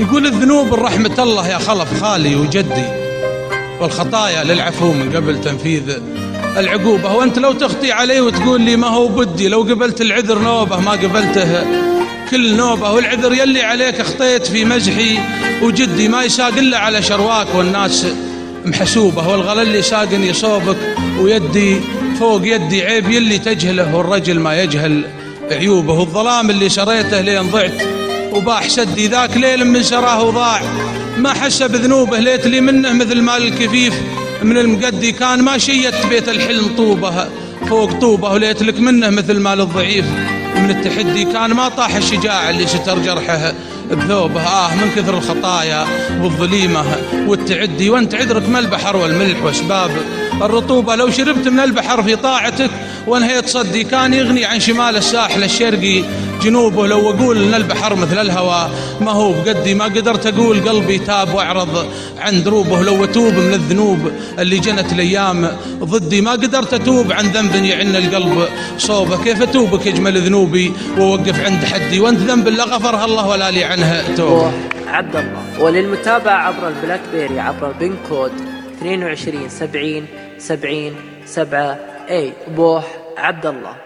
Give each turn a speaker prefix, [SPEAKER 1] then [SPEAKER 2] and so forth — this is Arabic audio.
[SPEAKER 1] يقول الذنوب الرحمة الله يا خلف خالي وجدي والخطايا للعفو من قبل تنفيذ العقوبة. وأنت لو تخطي علي وتقول لي ما هو بدي لو قبلت العذر نوبة ما قبلته كل نوبة والعذر يلي عليك اخطيت في مزحي وجدي ما يساق إلا على شرواك والناس محسوبة والغلا اللي ساقني صوبك ويدي فوق يدي عيب يلي تجهله والرجل ما يجهل عيوبه. والظلام اللي شريته لين ضعت وباح سدي ذاك ليل من سراه وضاع. ما حس بذنوبه ليت لي منه مثل مال الكفيف. من المقدي كان ما شيت بيت الحلم طوبه فوق طوبه وليت لك منه مثل مال الضعيف. من التحدي كان ما طاح الشجاع اللي ستر جرحه بثوبه آه من كثر الخطايا والظليمة والتعدي وانت عذرك ما البحر والملح واسباب الرطوبة لو شربت من البحر في طاعتك وانهيت صدي كان يغني عن شمال الساحل الشرقي جنوبه. لو أقول إن البحر مثل الهوى ما هو بقدي ما قدرت أقول قلبي تاب وأعرض عن دروبه. لو أتوب من الذنوب اللي جنت الأيام ضدي ما قدرت أتوب عن ذنب يعن القلب. صوبة كيف أتوبك يجمل ذنوبي وأوقف عند حدي؟ وأنت ذنب لا غفرها الله ولا لي عنها توبه
[SPEAKER 2] عبد الله. وللمتابعة عبر ال BlackBerry عبر ال PIN code 22 70 70 7 اي بوح عبد الله.